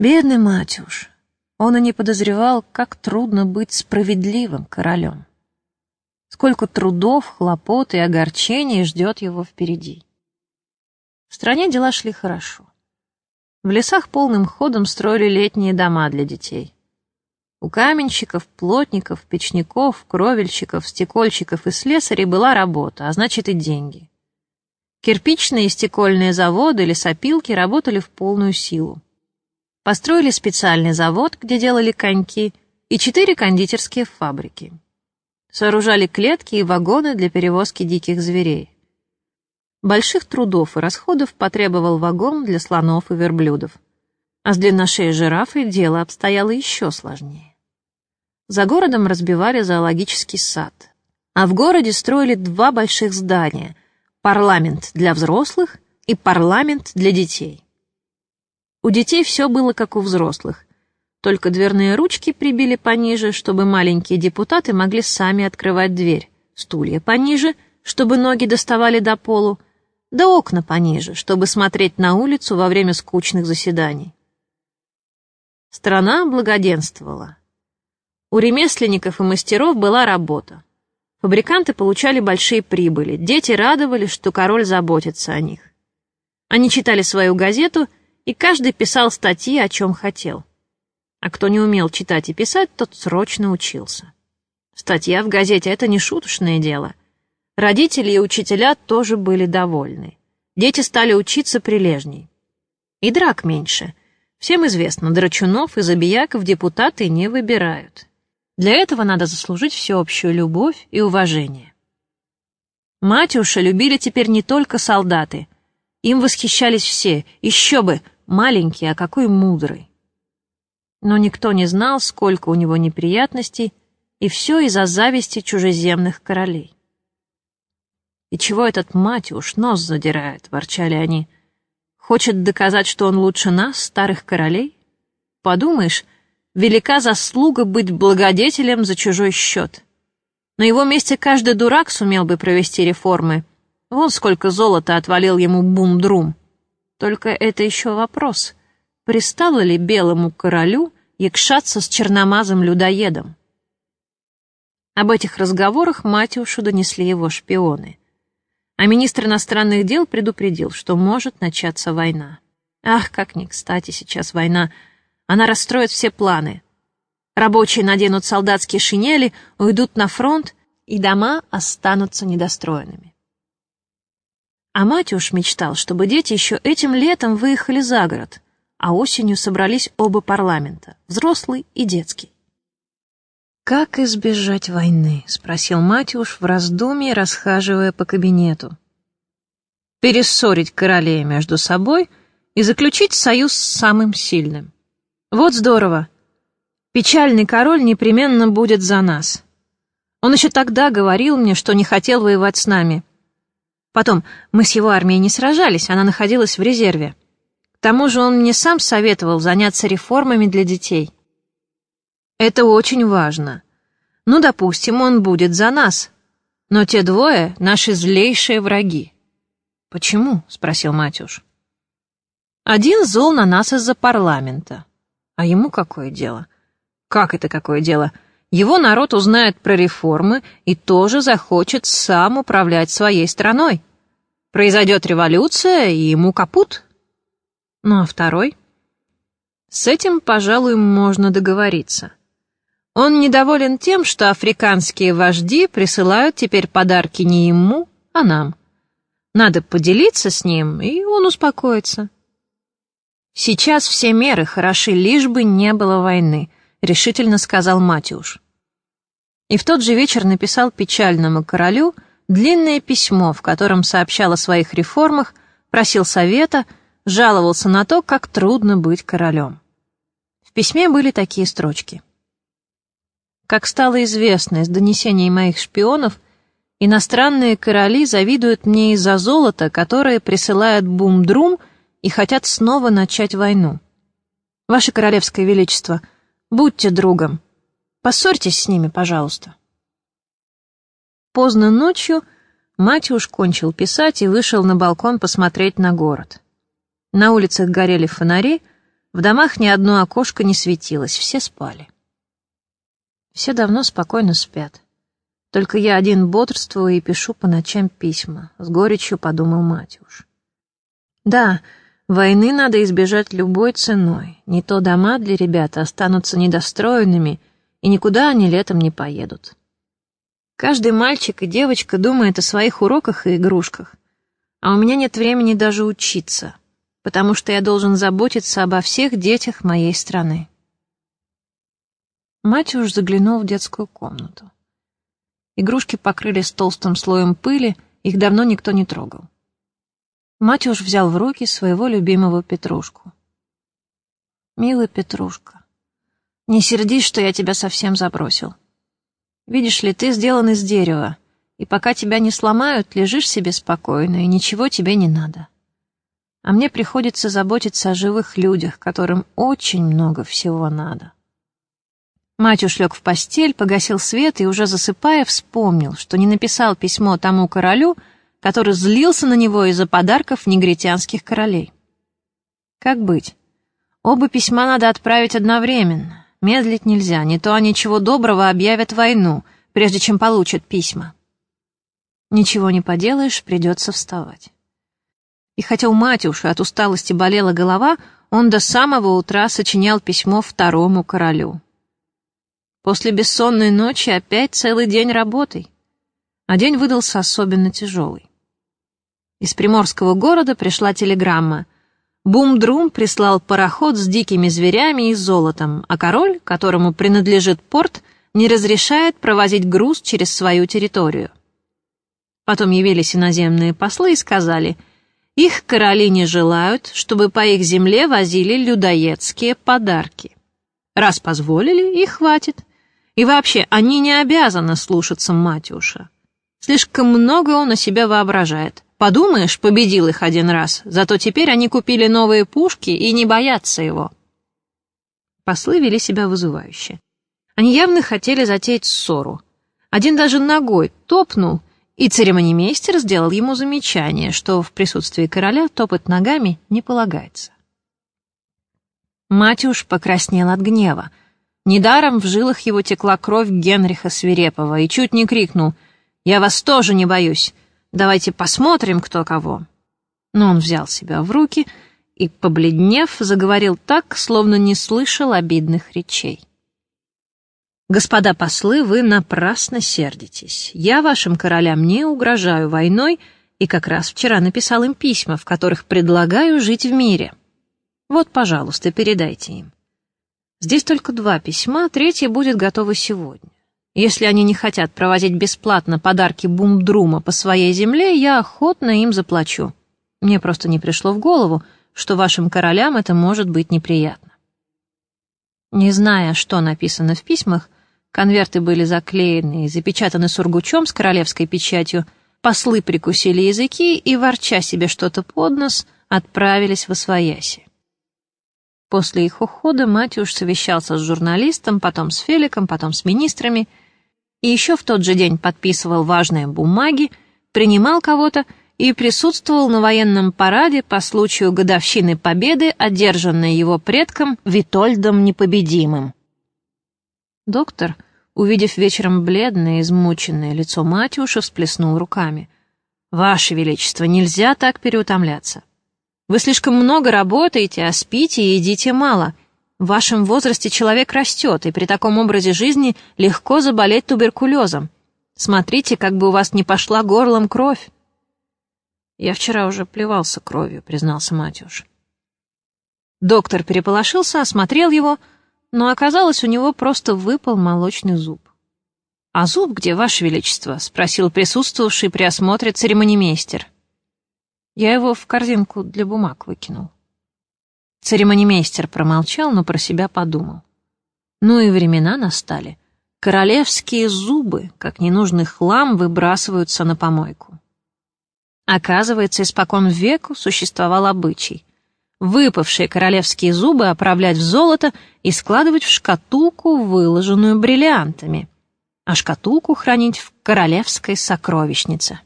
Бедный Матюш. Он и не подозревал, как трудно быть справедливым королем. Сколько трудов, хлопот и огорчений ждет его впереди. В стране дела шли хорошо. В лесах полным ходом строили летние дома для детей. У каменщиков, плотников, печников, кровельщиков, стекольщиков и слесарей была работа, а значит и деньги. Кирпичные и стекольные заводы, лесопилки работали в полную силу. Построили специальный завод, где делали коньки, и четыре кондитерские фабрики. Сооружали клетки и вагоны для перевозки диких зверей. Больших трудов и расходов потребовал вагон для слонов и верблюдов. А с длинношеей жирафой дело обстояло еще сложнее. За городом разбивали зоологический сад. А в городе строили два больших здания — парламент для взрослых и парламент для детей. У детей все было как у взрослых. Только дверные ручки прибили пониже, чтобы маленькие депутаты могли сами открывать дверь, стулья пониже, чтобы ноги доставали до полу, да окна пониже, чтобы смотреть на улицу во время скучных заседаний. Страна благоденствовала. У ремесленников и мастеров была работа. Фабриканты получали большие прибыли, дети радовались, что король заботится о них. Они читали свою газету, и каждый писал статьи, о чем хотел. А кто не умел читать и писать, тот срочно учился. Статья в газете — это не шуточное дело. Родители и учителя тоже были довольны. Дети стали учиться прилежней. И драк меньше. Всем известно, драчунов и забияков депутаты не выбирают. Для этого надо заслужить всеобщую любовь и уважение. Матюша любили теперь не только солдаты. Им восхищались все, еще бы, маленький, а какой мудрый. Но никто не знал, сколько у него неприятностей, и все из-за зависти чужеземных королей. «И чего этот мать уж нос задирает?» — ворчали они. «Хочет доказать, что он лучше нас, старых королей? Подумаешь, велика заслуга быть благодетелем за чужой счет. На его месте каждый дурак сумел бы провести реформы. Вон сколько золота отвалил ему бум-друм. Только это еще вопрос. Пристало ли белому королю якшаться с черномазым людоедом?» Об этих разговорах Матюшу донесли его шпионы а министр иностранных дел предупредил, что может начаться война. Ах, как не кстати сейчас война. Она расстроит все планы. Рабочие наденут солдатские шинели, уйдут на фронт, и дома останутся недостроенными. А Матюш мечтал, чтобы дети еще этим летом выехали за город, а осенью собрались оба парламента, взрослый и детский. «Как избежать войны?» — спросил Матюш в раздумье, расхаживая по кабинету. «Перессорить королей между собой и заключить союз с самым сильным. Вот здорово. Печальный король непременно будет за нас. Он еще тогда говорил мне, что не хотел воевать с нами. Потом, мы с его армией не сражались, она находилась в резерве. К тому же он мне сам советовал заняться реформами для детей». Это очень важно. Ну, допустим, он будет за нас. Но те двое — наши злейшие враги. «Почему?» — спросил Матюш. «Один зол на нас из-за парламента. А ему какое дело?» «Как это какое дело?» Его народ узнает про реформы и тоже захочет сам управлять своей страной. Произойдет революция, и ему капут. Ну а второй? С этим, пожалуй, можно договориться. Он недоволен тем, что африканские вожди присылают теперь подарки не ему, а нам. Надо поделиться с ним, и он успокоится. «Сейчас все меры хороши, лишь бы не было войны», — решительно сказал Матюш. И в тот же вечер написал печальному королю длинное письмо, в котором сообщал о своих реформах, просил совета, жаловался на то, как трудно быть королем. В письме были такие строчки — как стало известно из донесений моих шпионов, иностранные короли завидуют мне из-за золота, которое присылает Бум-Друм и хотят снова начать войну. Ваше Королевское Величество, будьте другом. Поссорьтесь с ними, пожалуйста. Поздно ночью Матюш кончил писать и вышел на балкон посмотреть на город. На улицах горели фонари, В домах ни одно окошко не светилось, все спали. Все давно спокойно спят. Только я один бодрствую и пишу по ночам письма. С горечью подумал Матюш. Да, войны надо избежать любой ценой. Не то дома для ребят останутся недостроенными, и никуда они летом не поедут. Каждый мальчик и девочка думает о своих уроках и игрушках. А у меня нет времени даже учиться, потому что я должен заботиться обо всех детях моей страны. Матюш заглянул в детскую комнату. Игрушки покрылись толстым слоем пыли, их давно никто не трогал. Матюш взял в руки своего любимого Петрушку. «Милый Петрушка, не сердись, что я тебя совсем забросил. Видишь ли, ты сделан из дерева, и пока тебя не сломают, лежишь себе спокойно, и ничего тебе не надо. А мне приходится заботиться о живых людях, которым очень много всего надо». Мать ушлег в постель, погасил свет и, уже засыпая, вспомнил, что не написал письмо тому королю, который злился на него из-за подарков негритянских королей. Как быть? Оба письма надо отправить одновременно. Медлить нельзя, не то они чего доброго объявят войну, прежде чем получат письма. Ничего не поделаешь, придется вставать. И хотя у Матюши от усталости болела голова, он до самого утра сочинял письмо второму королю. После бессонной ночи опять целый день работой. А день выдался особенно тяжелый. Из приморского города пришла телеграмма. Бум-друм прислал пароход с дикими зверями и золотом, а король, которому принадлежит порт, не разрешает провозить груз через свою территорию. Потом явились иноземные послы и сказали, их короли не желают, чтобы по их земле возили людоедские подарки. Раз позволили, и хватит. И вообще, они не обязаны слушаться Матюша. Слишком много он о себе воображает. Подумаешь, победил их один раз, зато теперь они купили новые пушки и не боятся его. Послы вели себя вызывающе. Они явно хотели затеять ссору. Один даже ногой топнул, и церемонимейстер сделал ему замечание, что в присутствии короля топот ногами не полагается. Матюш покраснел от гнева, Недаром в жилах его текла кровь Генриха Свирепова и чуть не крикнул «Я вас тоже не боюсь! Давайте посмотрим, кто кого!» Но он взял себя в руки и, побледнев, заговорил так, словно не слышал обидных речей. «Господа послы, вы напрасно сердитесь. Я вашим королям не угрожаю войной и как раз вчера написал им письма, в которых предлагаю жить в мире. Вот, пожалуйста, передайте им. Здесь только два письма, третье будет готово сегодня. Если они не хотят провозить бесплатно подарки Бумдрума по своей земле, я охотно им заплачу. Мне просто не пришло в голову, что вашим королям это может быть неприятно. Не зная, что написано в письмах, конверты были заклеены и запечатаны сургучом с королевской печатью, послы прикусили языки и, ворча себе что-то под нос, отправились в Освояси. После их ухода Матюш совещался с журналистом, потом с Феликом, потом с министрами, и еще в тот же день подписывал важные бумаги, принимал кого-то и присутствовал на военном параде по случаю годовщины победы, одержанной его предком Витольдом Непобедимым. Доктор, увидев вечером бледное, измученное лицо Матюша, всплеснул руками. «Ваше Величество, нельзя так переутомляться. Вы слишком много работаете, а спите и едите мало. В вашем возрасте человек растет, и при таком образе жизни легко заболеть туберкулезом. Смотрите, как бы у вас не пошла горлом кровь. Я вчера уже плевался кровью, признался Матюш. Доктор переполошился, осмотрел его, но оказалось, у него просто выпал молочный зуб. «А зуб где, Ваше Величество?» — спросил присутствовавший при осмотре церемонимейстер. Я его в корзинку для бумаг выкинул. Церемонимейстер промолчал, но про себя подумал. Ну и времена настали. Королевские зубы, как ненужный хлам, выбрасываются на помойку. Оказывается, испокон веку существовал обычай. Выпавшие королевские зубы оправлять в золото и складывать в шкатулку, выложенную бриллиантами, а шкатулку хранить в королевской сокровищнице.